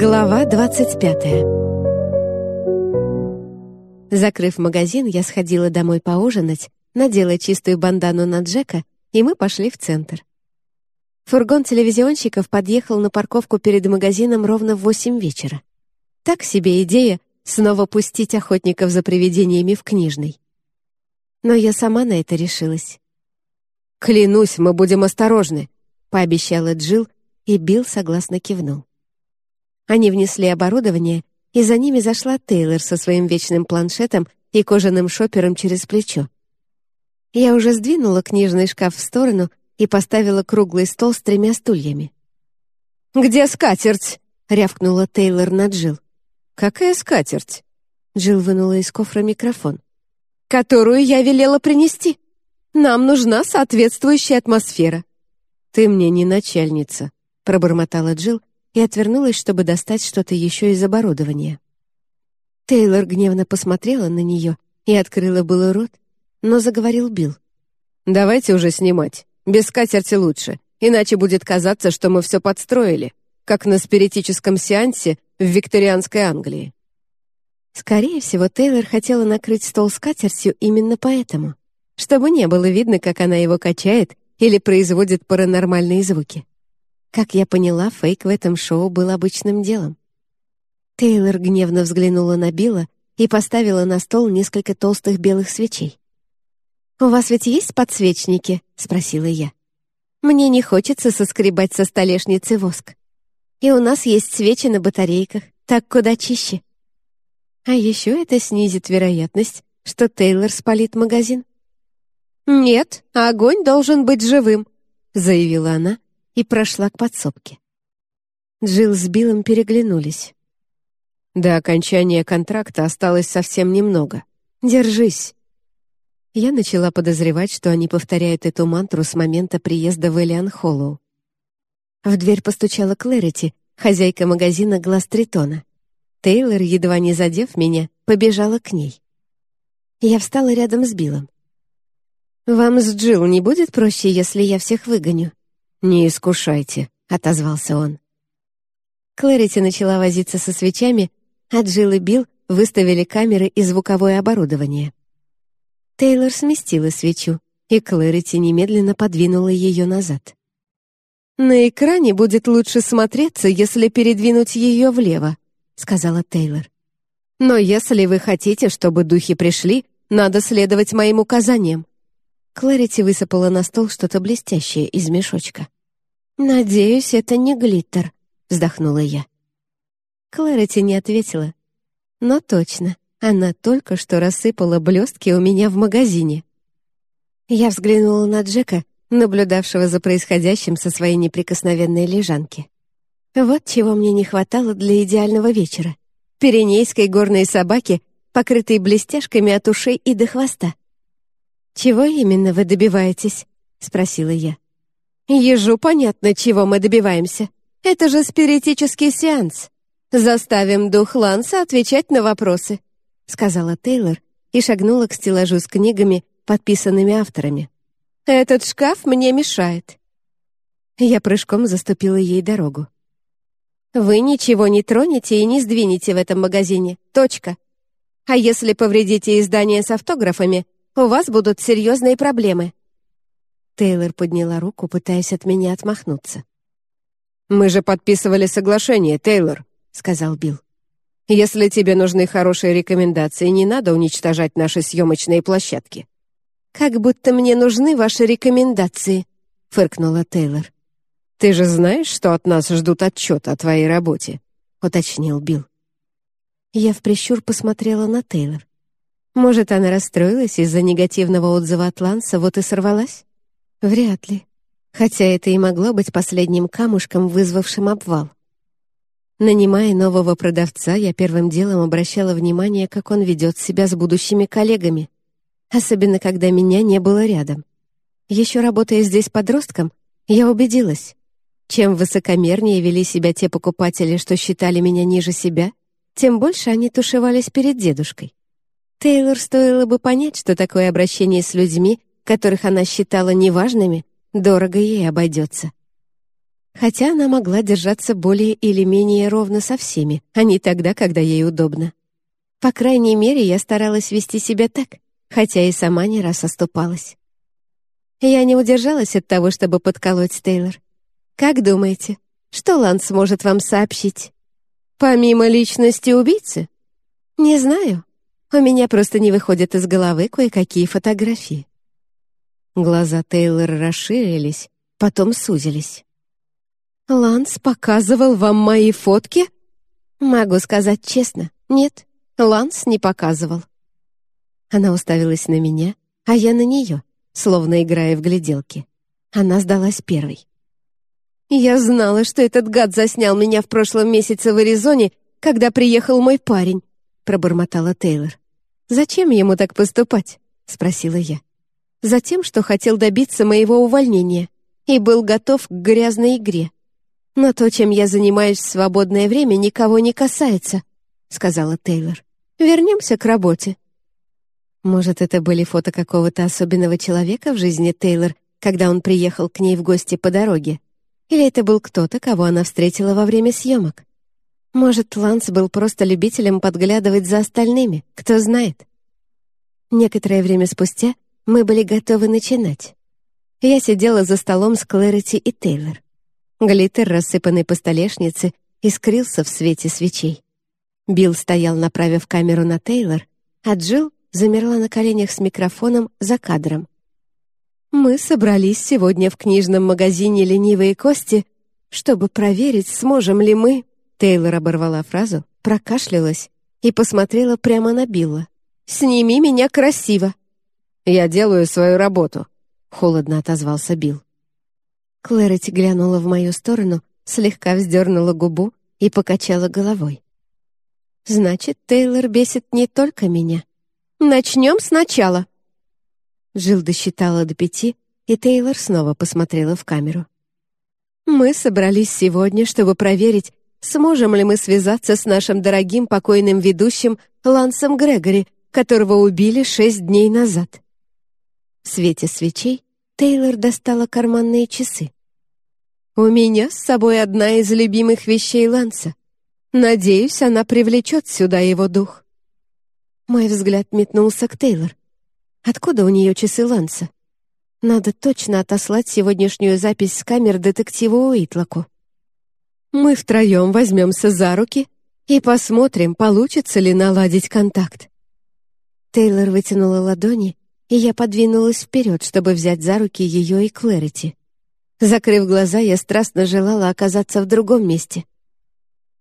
Глава 25 Закрыв магазин, я сходила домой поужинать, надела чистую бандану на Джека, и мы пошли в центр. Фургон телевизионщиков подъехал на парковку перед магазином ровно в восемь вечера. Так себе идея снова пустить охотников за привидениями в книжный. Но я сама на это решилась. «Клянусь, мы будем осторожны», — пообещала Джилл, и Билл согласно кивнул. Они внесли оборудование, и за ними зашла Тейлор со своим вечным планшетом и кожаным шопером через плечо. Я уже сдвинула книжный шкаф в сторону и поставила круглый стол с тремя стульями. «Где скатерть?» — рявкнула Тейлор на Джилл. «Какая скатерть?» Джилл вынула из кофра микрофон. «Которую я велела принести. Нам нужна соответствующая атмосфера». «Ты мне не начальница», — пробормотала Джилл и отвернулась, чтобы достать что-то еще из оборудования. Тейлор гневно посмотрела на нее и открыла было рот, но заговорил Билл. «Давайте уже снимать. Без скатерти лучше, иначе будет казаться, что мы все подстроили, как на спиритическом сеансе в викторианской Англии». Скорее всего, Тейлор хотела накрыть стол скатертью именно поэтому, чтобы не было видно, как она его качает или производит паранормальные звуки. Как я поняла, фейк в этом шоу был обычным делом. Тейлор гневно взглянула на Билла и поставила на стол несколько толстых белых свечей. «У вас ведь есть подсвечники?» — спросила я. «Мне не хочется соскребать со столешницы воск. И у нас есть свечи на батарейках, так куда чище. А еще это снизит вероятность, что Тейлор спалит магазин». «Нет, огонь должен быть живым», — заявила она, и прошла к подсобке. Джилл с Биллом переглянулись. До окончания контракта осталось совсем немного. Держись. Я начала подозревать, что они повторяют эту мантру с момента приезда в Элиан Холлоу. В дверь постучала Клэрити, хозяйка магазина «Глаз Тритона». Тейлор, едва не задев меня, побежала к ней. Я встала рядом с Биллом. «Вам с Джилл не будет проще, если я всех выгоню?» «Не искушайте», — отозвался он. Клэрити начала возиться со свечами, а Джилл и Билл выставили камеры и звуковое оборудование. Тейлор сместила свечу, и Клэрити немедленно подвинула ее назад. «На экране будет лучше смотреться, если передвинуть ее влево», — сказала Тейлор. «Но если вы хотите, чтобы духи пришли, надо следовать моим указаниям. Клэрити высыпала на стол что-то блестящее из мешочка. «Надеюсь, это не глиттер», — вздохнула я. Клэрити не ответила. Но точно, она только что рассыпала блестки у меня в магазине. Я взглянула на Джека, наблюдавшего за происходящим со своей неприкосновенной лежанки. Вот чего мне не хватало для идеального вечера. Пиренейской горной собаки, покрытой блестяшками от ушей и до хвоста. «Чего именно вы добиваетесь?» — спросила я. «Ежу понятно, чего мы добиваемся. Это же спиритический сеанс. Заставим дух Ланса отвечать на вопросы», — сказала Тейлор и шагнула к стеллажу с книгами, подписанными авторами. «Этот шкаф мне мешает». Я прыжком заступила ей дорогу. «Вы ничего не тронете и не сдвинете в этом магазине. Точка. А если повредите издание с автографами, у вас будут серьезные проблемы». Тейлор подняла руку, пытаясь от меня отмахнуться. «Мы же подписывали соглашение, Тейлор», — сказал Билл. «Если тебе нужны хорошие рекомендации, не надо уничтожать наши съемочные площадки». «Как будто мне нужны ваши рекомендации», — фыркнула Тейлор. «Ты же знаешь, что от нас ждут отчет о твоей работе?» — уточнил Билл. Я в прищур посмотрела на Тейлор. Может, она расстроилась из-за негативного отзыва от Ланса, вот и сорвалась? Вряд ли. Хотя это и могло быть последним камушком, вызвавшим обвал. Нанимая нового продавца, я первым делом обращала внимание, как он ведет себя с будущими коллегами. Особенно, когда меня не было рядом. Еще работая здесь подростком, я убедилась. Чем высокомернее вели себя те покупатели, что считали меня ниже себя, тем больше они тушевались перед дедушкой. Тейлор стоило бы понять, что такое обращение с людьми, которых она считала неважными, дорого ей обойдется. хотя она могла держаться более или менее ровно со всеми, а не тогда, когда ей удобно. По крайней мере, я старалась вести себя так, хотя и сама не раз оступалась. Я не удержалась от того, чтобы подколоть Тейлор. «Как думаете, что Ланс может вам сообщить?» «Помимо личности убийцы?» «Не знаю. У меня просто не выходят из головы кое-какие фотографии». Глаза Тейлора расширились, потом сузились. «Ланс показывал вам мои фотки?» «Могу сказать честно, нет, Ланс не показывал». Она уставилась на меня, а я на нее, словно играя в гляделки. Она сдалась первой. «Я знала, что этот гад заснял меня в прошлом месяце в Аризоне, когда приехал мой парень», — пробормотала Тейлор. «Зачем ему так поступать?» — спросила я. «Затем, что хотел добиться моего увольнения и был готов к грязной игре. Но то, чем я занимаюсь в свободное время, никого не касается», — сказала Тейлор. «Вернемся к работе». Может, это были фото какого-то особенного человека в жизни Тейлор, когда он приехал к ней в гости по дороге? Или это был кто-то, кого она встретила во время съемок? Может, Ланс был просто любителем подглядывать за остальными, кто знает. Некоторое время спустя мы были готовы начинать. Я сидела за столом с Клэрити и Тейлор. Глиттер, рассыпанный по столешнице, искрился в свете свечей. Билл стоял, направив камеру на Тейлор, а Джилл замерла на коленях с микрофоном за кадром. «Мы собрались сегодня в книжном магазине «Ленивые кости», чтобы проверить, сможем ли мы...» Тейлор оборвала фразу, прокашлялась и посмотрела прямо на Билла. «Сними меня красиво!» «Я делаю свою работу», — холодно отозвался Билл. Клэрити глянула в мою сторону, слегка вздернула губу и покачала головой. «Значит, Тейлор бесит не только меня. Начнем сначала». Джилл досчитала до пяти, и Тейлор снова посмотрела в камеру. «Мы собрались сегодня, чтобы проверить, сможем ли мы связаться с нашим дорогим покойным ведущим Лансом Грегори, которого убили шесть дней назад». В свете свечей Тейлор достала карманные часы. «У меня с собой одна из любимых вещей Ланса. Надеюсь, она привлечет сюда его дух». Мой взгляд метнулся к Тейлор. Откуда у нее часы Ланса? Надо точно отослать сегодняшнюю запись с камер детективу Уитлоку. Мы втроем возьмемся за руки и посмотрим, получится ли наладить контакт. Тейлор вытянула ладони, и я подвинулась вперед, чтобы взять за руки ее и Клэрити. Закрыв глаза, я страстно желала оказаться в другом месте.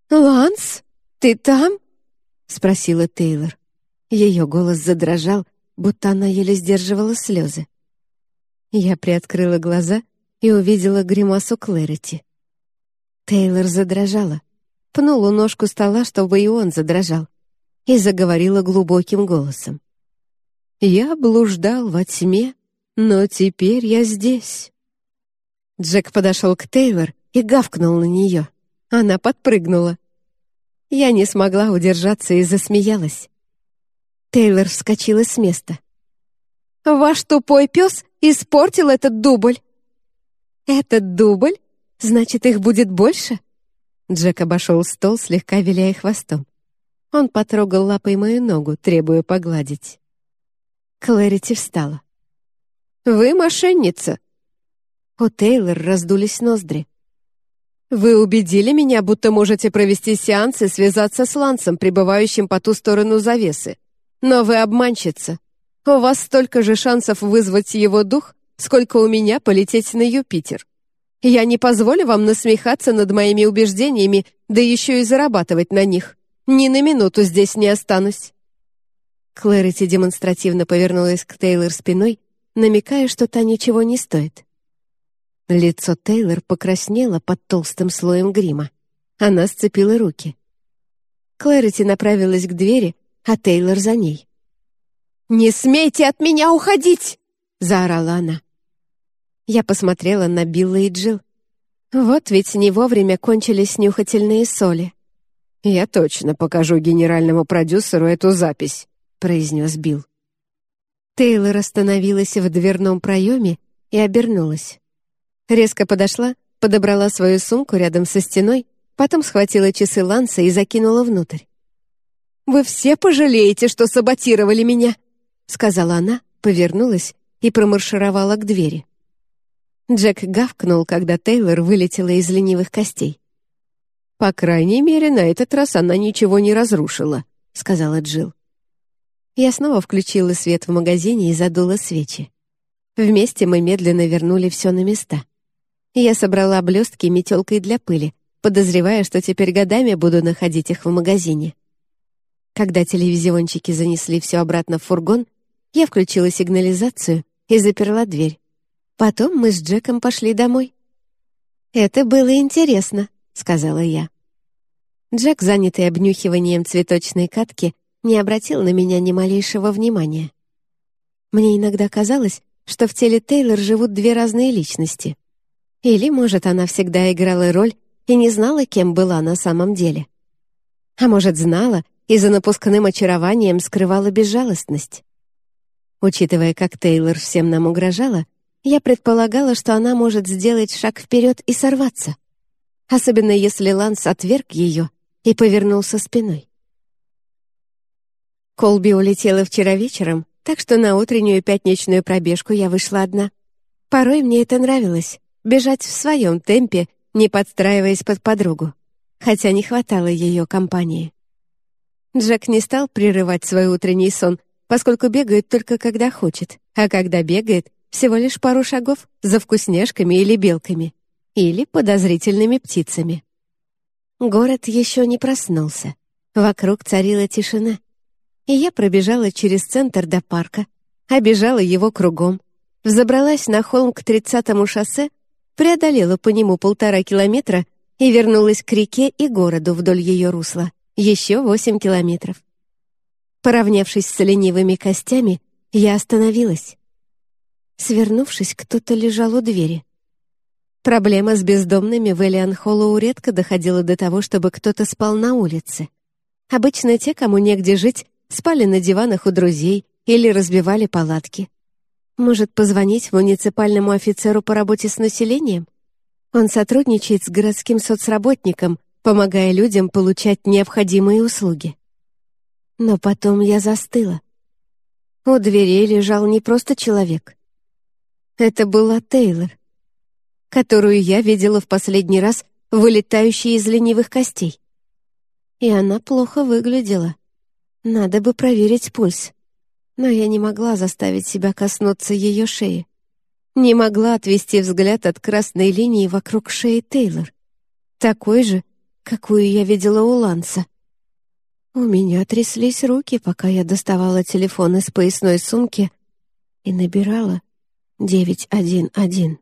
«Ланс, ты там?» — спросила Тейлор. Ее голос задрожал, будто она еле сдерживала слезы. Я приоткрыла глаза и увидела гримасу Клэрити. Тейлор задрожала, пнула ножку стола, чтобы и он задрожал, и заговорила глубоким голосом. «Я блуждал во тьме, но теперь я здесь». Джек подошел к Тейлор и гавкнул на нее. Она подпрыгнула. Я не смогла удержаться и засмеялась. Тейлор вскочила с места. «Ваш тупой пес испортил этот дубль!» «Этот дубль? Значит, их будет больше?» Джек обошел стол, слегка виляя хвостом. Он потрогал лапой мою ногу, требуя погладить. Клэрити встала. «Вы мошенница!» У Тейлор раздулись ноздри. «Вы убедили меня, будто можете провести сеанс и связаться с Лансом, пребывающим по ту сторону завесы. Но вы обманщица. У вас столько же шансов вызвать его дух, сколько у меня полететь на Юпитер. Я не позволю вам насмехаться над моими убеждениями, да еще и зарабатывать на них. Ни на минуту здесь не останусь». Клэрити демонстративно повернулась к Тейлор спиной, намекая, что та ничего не стоит. Лицо Тейлор покраснело под толстым слоем грима. Она сцепила руки. Клэрити направилась к двери, а Тейлор за ней. «Не смейте от меня уходить!» — заорала она. Я посмотрела на Билла и Джилл. Вот ведь не вовремя кончились нюхательные соли. «Я точно покажу генеральному продюсеру эту запись», — произнес Билл. Тейлор остановилась в дверном проеме и обернулась. Резко подошла, подобрала свою сумку рядом со стеной, потом схватила часы Ланса и закинула внутрь. «Вы все пожалеете, что саботировали меня», — сказала она, повернулась и промаршировала к двери. Джек гавкнул, когда Тейлор вылетела из ленивых костей. «По крайней мере, на этот раз она ничего не разрушила», — сказала Джилл. Я снова включила свет в магазине и задула свечи. Вместе мы медленно вернули все на места. Я собрала блестки метелкой для пыли, подозревая, что теперь годами буду находить их в магазине. Когда телевизионщики занесли все обратно в фургон, я включила сигнализацию и заперла дверь. Потом мы с Джеком пошли домой. «Это было интересно», — сказала я. Джек, занятый обнюхиванием цветочной катки, не обратил на меня ни малейшего внимания. Мне иногда казалось, что в теле Тейлор живут две разные личности. Или, может, она всегда играла роль и не знала, кем была на самом деле. А может, знала и за напускным очарованием скрывала безжалостность. Учитывая, как Тейлор всем нам угрожала, я предполагала, что она может сделать шаг вперед и сорваться. Особенно если Ланс отверг ее и повернулся спиной. Колби улетела вчера вечером, так что на утреннюю пятничную пробежку я вышла одна. Порой мне это нравилось — бежать в своем темпе, не подстраиваясь под подругу, хотя не хватало ее компании. Джек не стал прерывать свой утренний сон, поскольку бегает только когда хочет, а когда бегает, всего лишь пару шагов за вкусняшками или белками, или подозрительными птицами. Город еще не проснулся. Вокруг царила тишина. И я пробежала через центр до парка, обежала его кругом, взобралась на холм к тридцатому шоссе, преодолела по нему полтора километра и вернулась к реке и городу вдоль ее русла. Еще восемь километров. Поравнявшись с ленивыми костями, я остановилась. Свернувшись, кто-то лежал у двери. Проблема с бездомными в Элиан-Холлоу редко доходила до того, чтобы кто-то спал на улице. Обычно те, кому негде жить, спали на диванах у друзей или разбивали палатки. Может, позвонить муниципальному офицеру по работе с населением? Он сотрудничает с городским соцработником, помогая людям получать необходимые услуги. Но потом я застыла. У дверей лежал не просто человек. Это была Тейлор, которую я видела в последний раз, вылетающей из ленивых костей. И она плохо выглядела. Надо бы проверить пульс. Но я не могла заставить себя коснуться ее шеи. Не могла отвести взгляд от красной линии вокруг шеи Тейлор. Такой же, какую я видела у Ланса. У меня тряслись руки, пока я доставала телефон из поясной сумки и набирала 911.